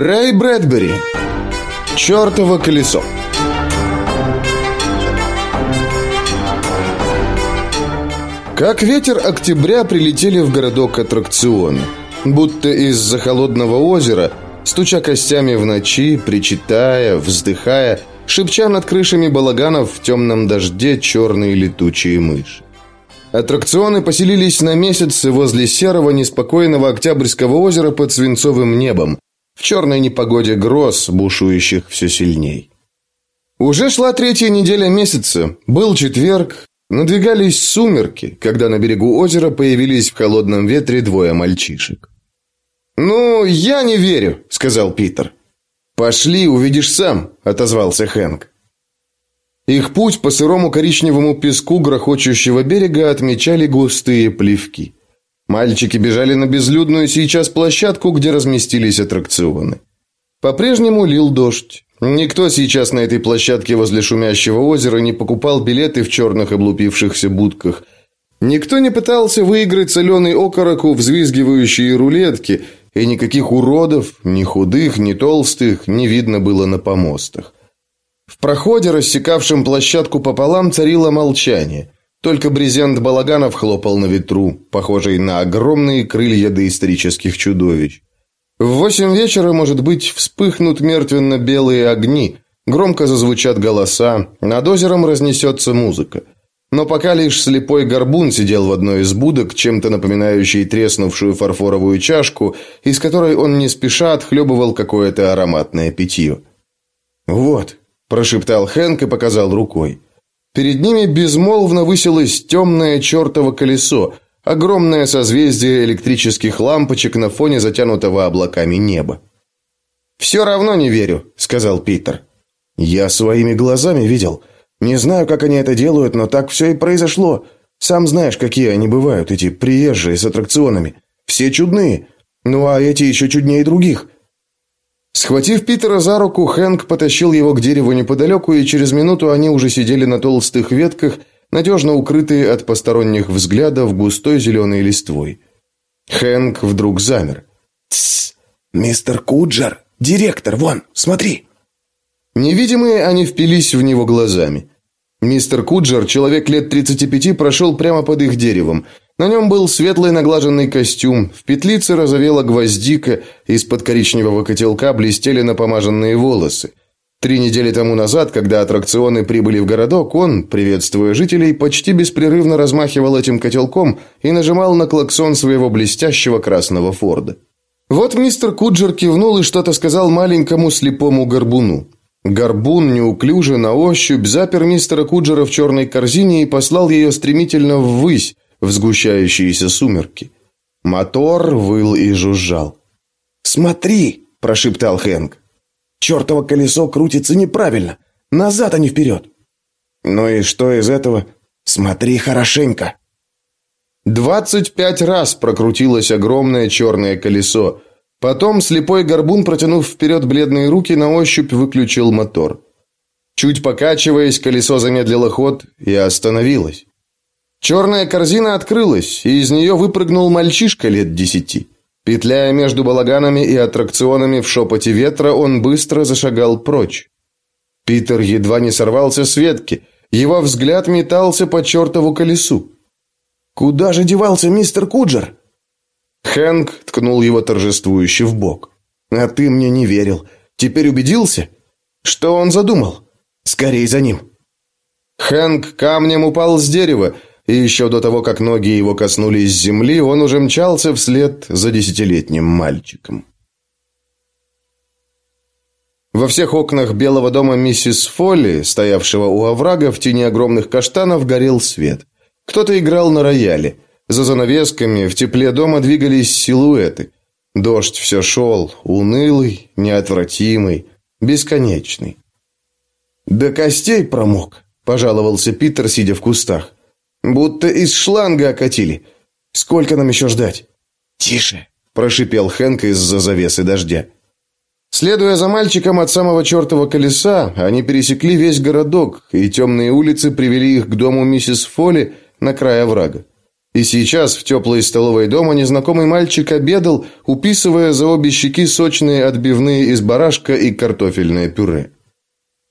Рэй Брэдбери. Чёртово колесо. Как ветер октября прилетели в городок аттракционы. Будто из-за холодного озера, стуча костями в ночи, причитая, вздыхая, шепча над крышами балаганов в темном дожде черные летучие мыши. Аттракционы поселились на месяц возле серого неспокойного Октябрьского озера под свинцовым небом, в черной непогоде гроз, бушующих все сильней. Уже шла третья неделя месяца, был четверг, надвигались сумерки, когда на берегу озера появились в холодном ветре двое мальчишек. «Ну, я не верю», — сказал Питер. «Пошли, увидишь сам», — отозвался Хэнк. Их путь по сырому коричневому песку грохочущего берега отмечали густые плевки. Мальчики бежали на безлюдную сейчас площадку, где разместились аттракционы. По-прежнему лил дождь. Никто сейчас на этой площадке возле шумящего озера не покупал билеты в черных облупившихся будках. Никто не пытался выиграть соленый окорок у взвизгивающей рулетки, и никаких уродов, ни худых, ни толстых, не видно было на помостах. В проходе, рассекавшем площадку пополам, царило молчание. Только брезент балаганов хлопал на ветру, похожий на огромные крылья доисторических чудовищ. В восемь вечера, может быть, вспыхнут мертвенно-белые огни, громко зазвучат голоса, над озером разнесется музыка. Но пока лишь слепой горбун сидел в одной из будок, чем-то напоминающей треснувшую фарфоровую чашку, из которой он не спеша отхлебывал какое-то ароматное питье. «Вот», прошептал Хэнк и показал рукой. Перед ними безмолвно высилось темное чертово колесо, огромное созвездие электрических лампочек на фоне затянутого облаками неба. «Все равно не верю», — сказал Питер. «Я своими глазами видел. Не знаю, как они это делают, но так все и произошло. Сам знаешь, какие они бывают, эти приезжие с аттракционами. Все чудные. Ну а эти еще чуднее других. Схватив Питера за руку, Хэнк потащил его к дереву неподалеку, и через минуту они уже сидели на толстых ветках, надежно укрытые от посторонних взглядов густой зеленой листвой. Хэнк вдруг замер. «Тссс! Мистер Куджер! Директор, вон, смотри!» Невидимые они впились в него глазами. Мистер Куджер, человек лет 35, прошел прямо под их деревом – на нем был светлый наглаженный костюм, в петлице разовела гвоздика, из-под коричневого котелка блестели напомаженные волосы. Три недели тому назад, когда аттракционы прибыли в городок, он, приветствуя жителей, почти беспрерывно размахивал этим котелком и нажимал на клаксон своего блестящего красного Форда. Вот мистер Куджер кивнул и что-то сказал маленькому слепому горбуну. Горбун неуклюже на ощупь запер мистера Куджера в черной корзине и послал ее стремительно ввысь, в сгущающиеся сумерки. Мотор выл и жужжал. «Смотри!» – прошептал Хэнк. «Чертово колесо крутится неправильно. Назад, а не вперед!» «Ну и что из этого?» «Смотри хорошенько!» Двадцать пять раз прокрутилось огромное черное колесо. Потом слепой горбун, протянув вперед бледные руки, на ощупь выключил мотор. Чуть покачиваясь, колесо замедлило ход и остановилось. Черная корзина открылась, и из нее выпрыгнул мальчишка лет десяти. Петляя между балаганами и аттракционами в шепоте ветра, он быстро зашагал прочь. Питер едва не сорвался с ветки. Его взгляд метался по чертову колесу. «Куда же девался мистер Куджер?» Хэнк ткнул его торжествующе в бок. «А ты мне не верил. Теперь убедился? Что он задумал? Скорей за ним!» Хэнк камнем упал с дерева, и еще до того, как ноги его коснулись земли, он уже мчался вслед за десятилетним мальчиком. Во всех окнах белого дома миссис Фолли, стоявшего у оврага в тени огромных каштанов, горел свет. Кто-то играл на рояле. За занавесками в тепле дома двигались силуэты. Дождь все шел, унылый, неотвратимый, бесконечный. «До костей промок», – пожаловался Питер, сидя в кустах. Будто из шланга окатили. Сколько нам еще ждать? Тише, прошипел Хэнк из-за завесы дождя. Следуя за мальчиком от самого чертова колеса, они пересекли весь городок, и темные улицы привели их к дому миссис Фолли на край оврага. И сейчас в теплой столовой дома незнакомый мальчик обедал, уписывая за обе щеки сочные отбивные из барашка и картофельное пюре.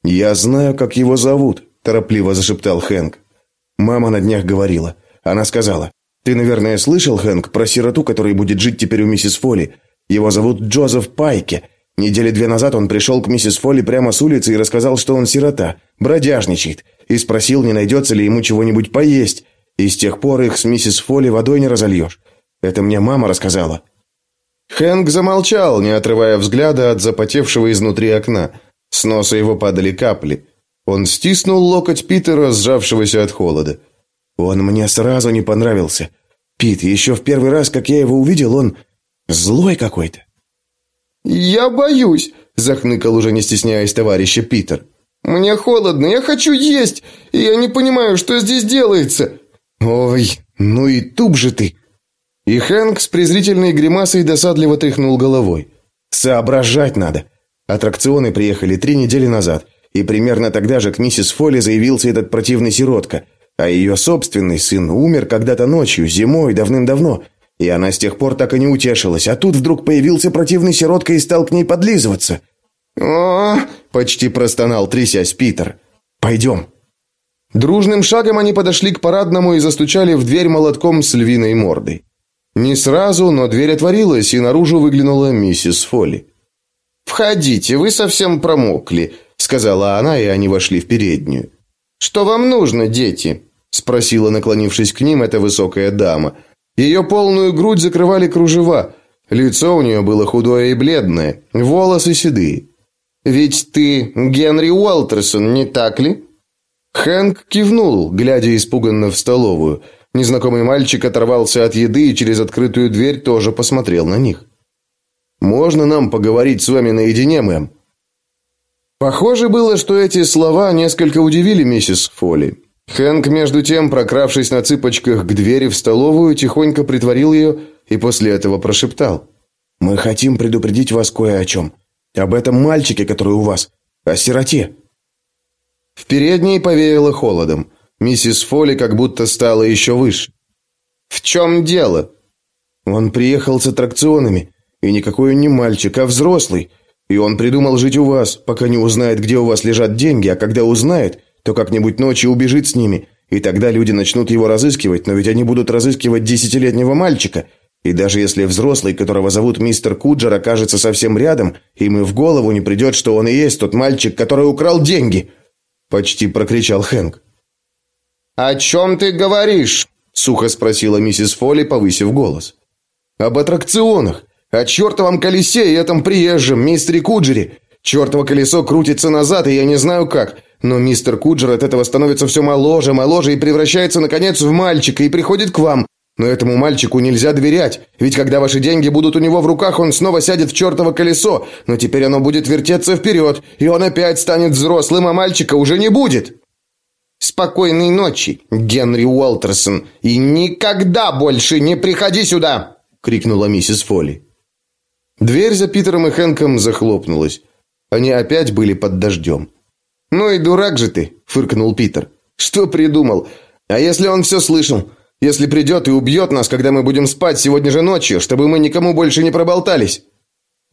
«Я знаю, как его зовут», – торопливо зашептал Хэнк. Мама на днях говорила. Она сказала, «Ты, наверное, слышал, Хэнк, про сироту, который будет жить теперь у миссис Фолли. Его зовут Джозеф Пайке. Недели две назад он пришел к миссис Фолли прямо с улицы и рассказал, что он сирота, бродяжничает, и спросил, не найдется ли ему чего-нибудь поесть. И с тех пор их с миссис Фолли водой не разольешь. Это мне мама рассказала». Хэнк замолчал, не отрывая взгляда от запотевшего изнутри окна. С носа его падали капли. Он стиснул локоть Питера, сжавшегося от холода. «Он мне сразу не понравился. Пит, еще в первый раз, как я его увидел, он злой какой-то». «Я боюсь», – захныкал уже не стесняясь товарища Питер. «Мне холодно, я хочу есть, и я не понимаю, что здесь делается». «Ой, ну и туп же ты!» И Хэнк с презрительной гримасой досадливо тряхнул головой. «Соображать надо. Аттракционы приехали три недели назад, и примерно тогда же к миссис Фолли заявился этот противный сиротка, а ее собственный сын умер когда-то ночью, зимой, давным-давно, и она с тех пор так и не утешилась, а тут вдруг появился противный сиротка и стал к ней подлизываться. «О!» – почти простонал, трясясь Питер. «Пойдем». Дружным шагом они подошли к парадному и застучали в дверь молотком с львиной мордой. Не сразу, но дверь отворилась, и наружу выглянула миссис Фолли. «Входите, вы совсем промокли», – сказала она, и они вошли в переднюю. «Что вам нужно, дети?» – спросила, наклонившись к ним, эта высокая дама – ее полную грудь закрывали кружева. Лицо у нее было худое и бледное, волосы седые. «Ведь ты Генри Уолтерсон, не так ли?» Хэнк кивнул, глядя испуганно в столовую. Незнакомый мальчик оторвался от еды и через открытую дверь тоже посмотрел на них. «Можно нам поговорить с вами наедине, мэм?» Похоже было, что эти слова несколько удивили миссис Фолли. Хэнк, между тем, прокравшись на цыпочках к двери в столовую, тихонько притворил ее и после этого прошептал. «Мы хотим предупредить вас кое о чем. Об этом мальчике, который у вас. О сироте». В передней повеяло холодом. Миссис Фолли как будто стала еще выше. «В чем дело?» «Он приехал с аттракционами, и никакой он не мальчик, а взрослый. И он придумал жить у вас, пока не узнает, где у вас лежат деньги, а когда узнает, то как-нибудь ночью убежит с ними, и тогда люди начнут его разыскивать, но ведь они будут разыскивать десятилетнего мальчика. И даже если взрослый, которого зовут мистер Куджер, окажется совсем рядом, им и в голову не придет, что он и есть тот мальчик, который украл деньги!» Почти прокричал Хэнк. «О чем ты говоришь?» – сухо спросила миссис Фолли, повысив голос. «Об аттракционах, о чертовом колесе и этом приезжем, мистере Куджере. Чертово колесо крутится назад, и я не знаю как. Но мистер Куджер от этого становится все моложе, моложе и превращается, наконец, в мальчика и приходит к вам. Но этому мальчику нельзя доверять, ведь когда ваши деньги будут у него в руках, он снова сядет в чертово колесо, но теперь оно будет вертеться вперед, и он опять станет взрослым, а мальчика уже не будет. Спокойной ночи, Генри Уолтерсон, и никогда больше не приходи сюда, крикнула миссис Фолли. Дверь за Питером и Хэнком захлопнулась. Они опять были под дождем. «Ну и дурак же ты», – фыркнул Питер. «Что придумал? А если он все слышал? Если придет и убьет нас, когда мы будем спать сегодня же ночью, чтобы мы никому больше не проболтались?»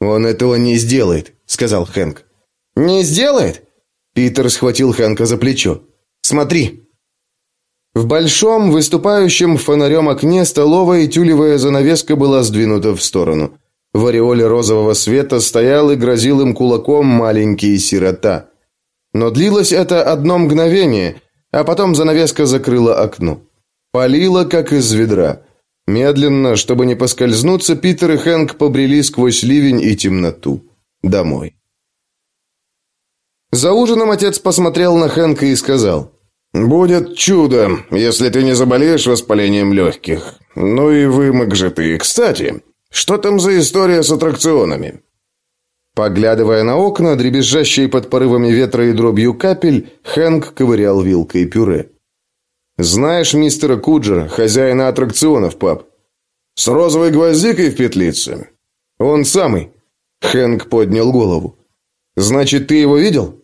«Он этого не сделает», – сказал Хэнк. «Не сделает?» Питер схватил Хэнка за плечо. «Смотри». В большом, выступающем фонарем окне столовой тюлевая занавеска была сдвинута в сторону. В ореоле розового света стоял и грозил им кулаком маленький сирота. Но длилось это одно мгновение, а потом занавеска закрыла окно. Палило, как из ведра. Медленно, чтобы не поскользнуться, Питер и Хэнк побрели сквозь ливень и темноту. Домой. За ужином отец посмотрел на Хэнка и сказал, «Будет чудо, если ты не заболеешь воспалением легких. Ну и вымок же ты. Кстати, что там за история с аттракционами?» Поглядывая на окна, дребезжащие под порывами ветра и дробью капель, Хэнк ковырял вилкой пюре. «Знаешь мистера Куджера, хозяина аттракционов, пап? С розовой гвоздикой в петлице?» «Он самый». Хэнк поднял голову. «Значит, ты его видел?»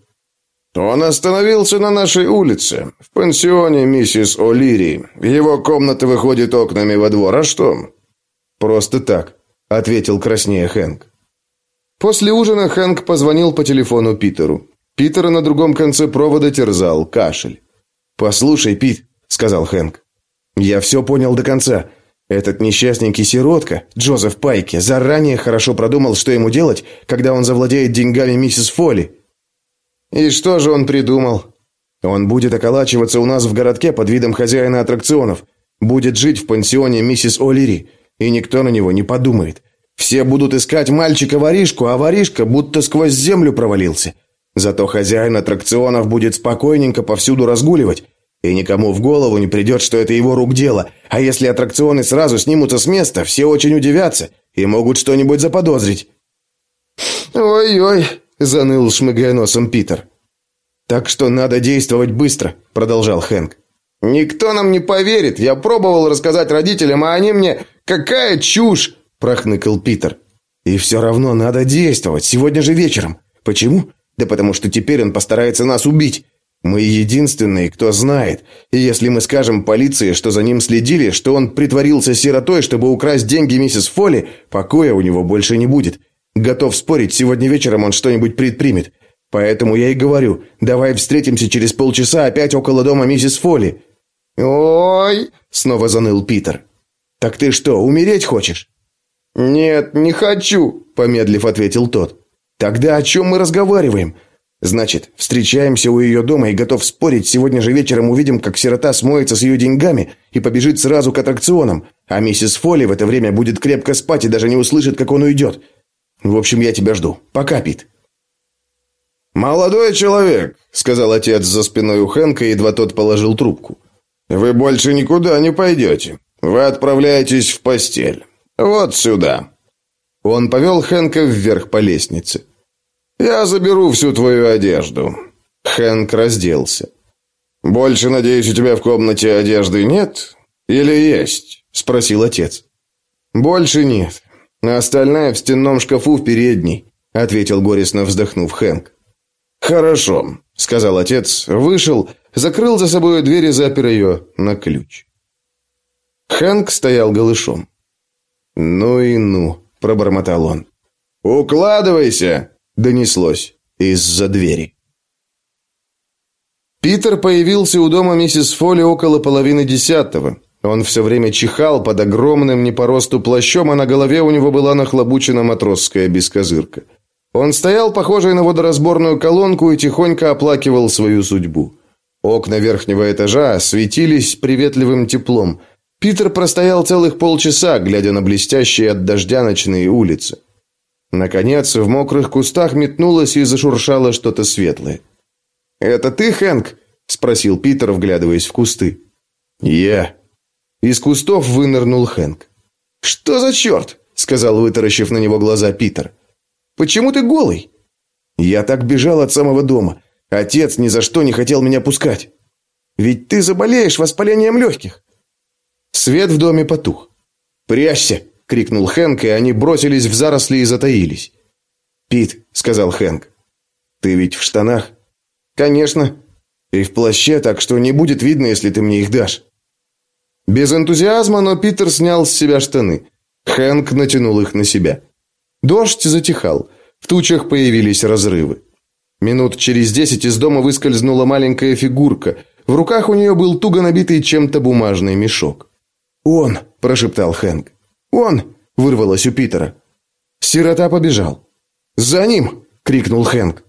Он остановился на нашей улице, в пансионе миссис О'Лири. Его комната выходит окнами во двор. А что? Просто так, ответил краснея Хэнк. После ужина Хэнк позвонил по телефону Питеру. Питера на другом конце провода терзал кашель. «Послушай, Пит», — сказал Хэнк, — «я все понял до конца. Этот несчастненький сиротка, Джозеф Пайки, заранее хорошо продумал, что ему делать, когда он завладеет деньгами миссис Фолли. И что же он придумал? Он будет околачиваться у нас в городке под видом хозяина аттракционов, будет жить в пансионе миссис О'Лири, и никто на него не подумает. Все будут искать мальчика-воришку, а воришка будто сквозь землю провалился. Зато хозяин аттракционов будет спокойненько повсюду разгуливать, и никому в голову не придет, что это его рук дело. А если аттракционы сразу снимутся с места, все очень удивятся и могут что-нибудь заподозрить. «Ой-ой», — заныл, шмыгая носом Питер. «Так что надо действовать быстро», — продолжал Хэнк. «Никто нам не поверит. Я пробовал рассказать родителям, а они мне... Какая чушь!» — прохныкал Питер. «И все равно надо действовать. Сегодня же вечером. Почему? Да потому что теперь он постарается нас убить. Мы единственные, кто знает. И если мы скажем полиции, что за ним следили, что он притворился сиротой, чтобы украсть деньги миссис Фолли, покоя у него больше не будет. Готов спорить, сегодня вечером он что-нибудь предпримет. Поэтому я и говорю, давай встретимся через полчаса опять около дома миссис Фолли. Ой, снова заныл Питер. Так ты что, умереть хочешь? Нет, не хочу, помедлив ответил тот. Тогда о чем мы разговариваем? Значит, встречаемся у ее дома и готов спорить, сегодня же вечером увидим, как сирота смоется с ее деньгами и побежит сразу к аттракционам, а миссис Фолли в это время будет крепко спать и даже не услышит, как он уйдет. В общем, я тебя жду. Пока, Пит. «Молодой человек», — сказал отец за спиной у Хэнка, едва тот положил трубку. «Вы больше никуда не пойдете. Вы отправляетесь в постель. Вот сюда». Он повел Хэнка вверх по лестнице. «Я заберу всю твою одежду». Хэнк разделся. «Больше, надеюсь, у тебя в комнате одежды нет? Или есть?» – спросил отец. «Больше нет. Остальная в стенном шкафу в передней», – ответил горестно вздохнув Хэнк. «Хорошо», – сказал отец, вышел, закрыл за собой дверь и запер ее на ключ. Хэнк стоял голышом. «Ну и ну», – пробормотал он. «Укладывайся!» донеслось из-за двери. Питер появился у дома миссис Фолли около половины десятого. Он все время чихал под огромным не плащом, а на голове у него была нахлобучена матросская бескозырка. Он стоял, похожий на водоразборную колонку, и тихонько оплакивал свою судьбу. Окна верхнего этажа светились приветливым теплом. Питер простоял целых полчаса, глядя на блестящие от дождя ночные улицы. Наконец, в мокрых кустах метнулось и зашуршало что-то светлое. «Это ты, Хэнк?» – спросил Питер, вглядываясь в кусты. «Я». Из кустов вынырнул Хэнк. «Что за черт?» – сказал, вытаращив на него глаза Питер. «Почему ты голый?» «Я так бежал от самого дома. Отец ни за что не хотел меня пускать. Ведь ты заболеешь воспалением легких». Свет в доме потух. «Прячься!» крикнул Хэнк, и они бросились в заросли и затаились. "Пит", сказал Хэнк. "Ты ведь в штанах?" "Конечно. И в плаще, так что не будет видно, если ты мне их дашь". Без энтузиазма, но Питер снял с себя штаны. Хэнк натянул их на себя. Дождь затихал. В тучах появились разрывы. Минут через десять из дома выскользнула маленькая фигурка. В руках у нее был туго набитый чем-то бумажный мешок. "Он", прошептал Хэнк. «Он!» – вырвалось у Питера. Сирота побежал. «За ним!» – крикнул Хэнк.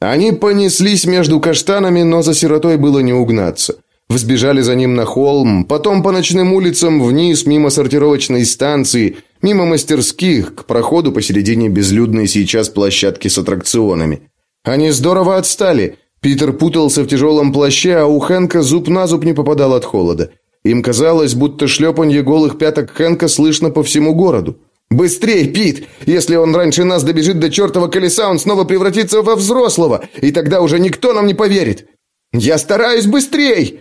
Они понеслись между каштанами, но за сиротой было не угнаться. Взбежали за ним на холм, потом по ночным улицам вниз, мимо сортировочной станции, мимо мастерских, к проходу посередине безлюдной сейчас площадки с аттракционами. Они здорово отстали. Питер путался в тяжелом плаще, а у Хэнка зуб на зуб не попадал от холода. Им казалось, будто шлепанье голых пяток Хэнка слышно по всему городу. «Быстрей, Пит! Если он раньше нас добежит до чертова колеса, он снова превратится во взрослого, и тогда уже никто нам не поверит! Я стараюсь быстрей!»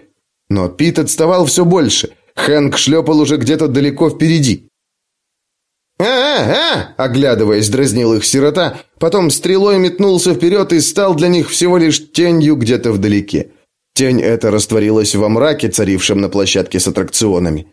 Но Пит отставал все больше. Хэнк шлепал уже где-то далеко впереди. «А-а-а!» – оглядываясь, дразнил их сирота, потом стрелой метнулся вперед и стал для них всего лишь тенью где-то вдалеке. Тень эта растворилась во мраке, царившем на площадке с аттракционами.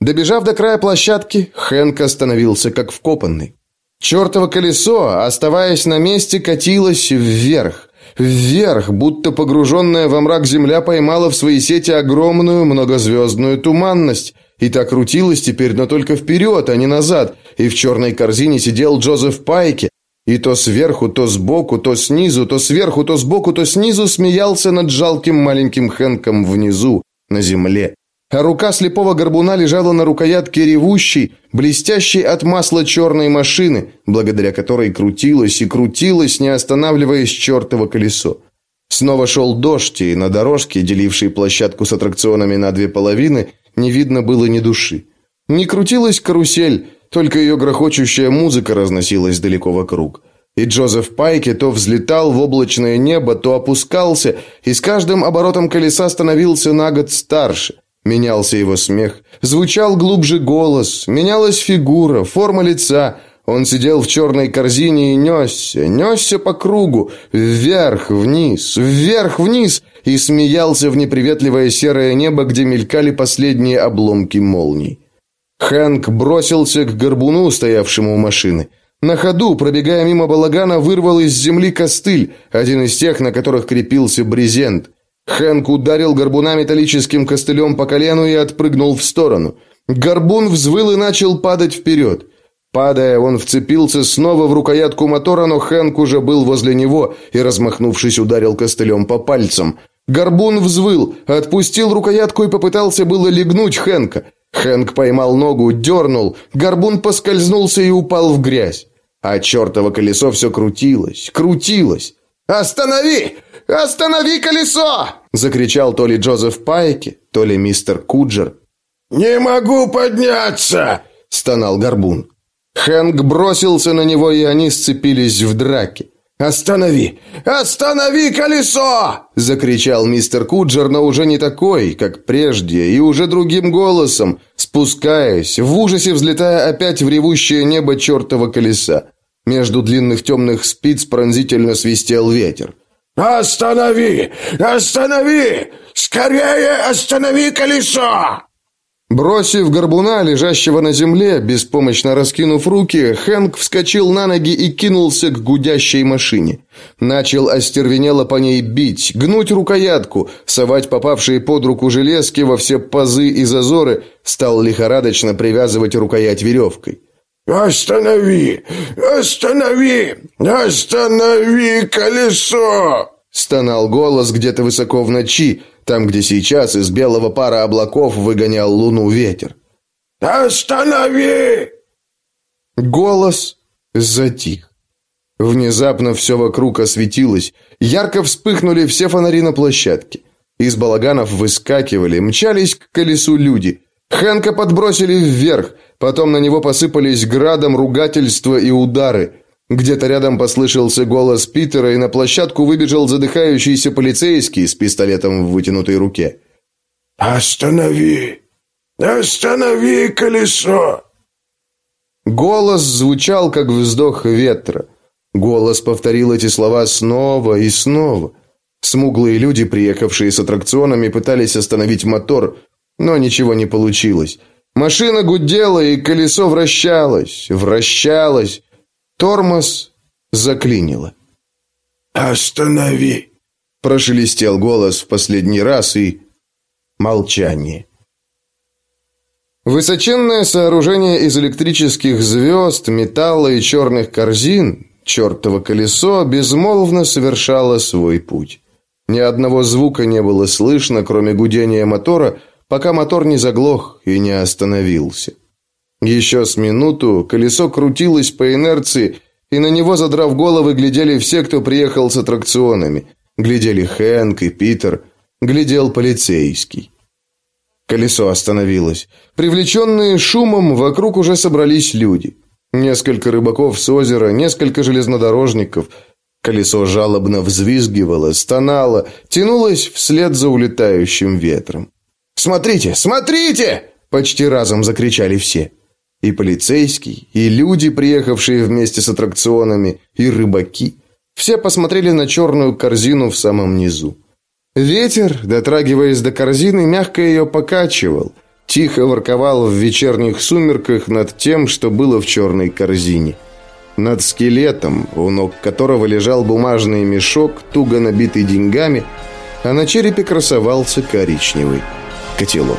Добежав до края площадки, Хэнк остановился как вкопанный. Чертово колесо, оставаясь на месте, катилось вверх. Вверх, будто погруженная во мрак земля поймала в свои сети огромную многозвездную туманность. И так крутилась теперь, но только вперед, а не назад. И в черной корзине сидел Джозеф Пайки. И то сверху, то сбоку, то снизу, то сверху, то сбоку, то снизу смеялся над жалким маленьким Хэнком внизу, на земле а рука слепого горбуна лежала на рукоятке ревущей, блестящей от масла черной машины, благодаря которой крутилось и крутилось, не останавливаясь чертово колесо. Снова шел дождь, и на дорожке, делившей площадку с аттракционами на две половины, не видно было ни души. Не крутилась карусель, только ее грохочущая музыка разносилась далеко вокруг. И Джозеф Пайки то взлетал в облачное небо, то опускался, и с каждым оборотом колеса становился на год старше – Менялся его смех, звучал глубже голос, менялась фигура, форма лица. Он сидел в черной корзине и несся, несся по кругу, вверх, вниз, вверх, вниз, и смеялся в неприветливое серое небо, где мелькали последние обломки молний. Хэнк бросился к горбуну, стоявшему у машины. На ходу, пробегая мимо балагана, вырвал из земли костыль, один из тех, на которых крепился брезент. Хэнк ударил горбуна металлическим костылем по колену и отпрыгнул в сторону. Горбун взвыл и начал падать вперед. Падая, он вцепился снова в рукоятку мотора, но Хэнк уже был возле него и, размахнувшись, ударил костылем по пальцам. Горбун взвыл, отпустил рукоятку и попытался было легнуть Хэнка. Хэнк поймал ногу, дернул, горбун поскользнулся и упал в грязь. А чертово колесо все крутилось, крутилось. «Останови! Останови колесо!» Закричал то ли Джозеф Пайки, то ли мистер Куджер. «Не могу подняться!» Стонал Горбун. Хэнк бросился на него, и они сцепились в драке. «Останови! Останови колесо!» Закричал мистер Куджер, но уже не такой, как прежде, и уже другим голосом, спускаясь, в ужасе взлетая опять в ревущее небо чертова колеса. Между длинных темных спиц пронзительно свистел ветер. «Останови! Останови! Скорее останови колесо!» Бросив горбуна, лежащего на земле, беспомощно раскинув руки, Хэнк вскочил на ноги и кинулся к гудящей машине. Начал остервенело по ней бить, гнуть рукоятку, совать попавшие под руку железки во все пазы и зазоры, стал лихорадочно привязывать рукоять веревкой. «Останови! Останови! Останови колесо!» Стонал голос где-то высоко в ночи, там, где сейчас из белого пара облаков выгонял луну ветер. «Останови!» Голос затих. Внезапно все вокруг осветилось, ярко вспыхнули все фонари на площадке. Из балаганов выскакивали, мчались к колесу люди. Хэнка подбросили вверх, Потом на него посыпались градом ругательства и удары. Где-то рядом послышался голос Питера, и на площадку выбежал задыхающийся полицейский с пистолетом в вытянутой руке. «Останови! Останови колесо!» Голос звучал, как вздох ветра. Голос повторил эти слова снова и снова. Смуглые люди, приехавшие с аттракционами, пытались остановить мотор, но ничего не получилось. Машина гудела, и колесо вращалось, вращалось. Тормоз заклинило. «Останови!» – прошелестел голос в последний раз, и молчание. Высоченное сооружение из электрических звезд, металла и черных корзин, чертово колесо, безмолвно совершало свой путь. Ни одного звука не было слышно, кроме гудения мотора – пока мотор не заглох и не остановился. Еще с минуту колесо крутилось по инерции, и на него, задрав головы, глядели все, кто приехал с аттракционами. Глядели Хэнк и Питер, глядел полицейский. Колесо остановилось. Привлеченные шумом, вокруг уже собрались люди. Несколько рыбаков с озера, несколько железнодорожников. Колесо жалобно взвизгивало, стонало, тянулось вслед за улетающим ветром. «Смотрите! Смотрите!» – почти разом закричали все. И полицейский, и люди, приехавшие вместе с аттракционами, и рыбаки. Все посмотрели на черную корзину в самом низу. Ветер, дотрагиваясь до корзины, мягко ее покачивал, тихо ворковал в вечерних сумерках над тем, что было в черной корзине. Над скелетом, у ног которого лежал бумажный мешок, туго набитый деньгами, а на черепе красовался коричневый котелок.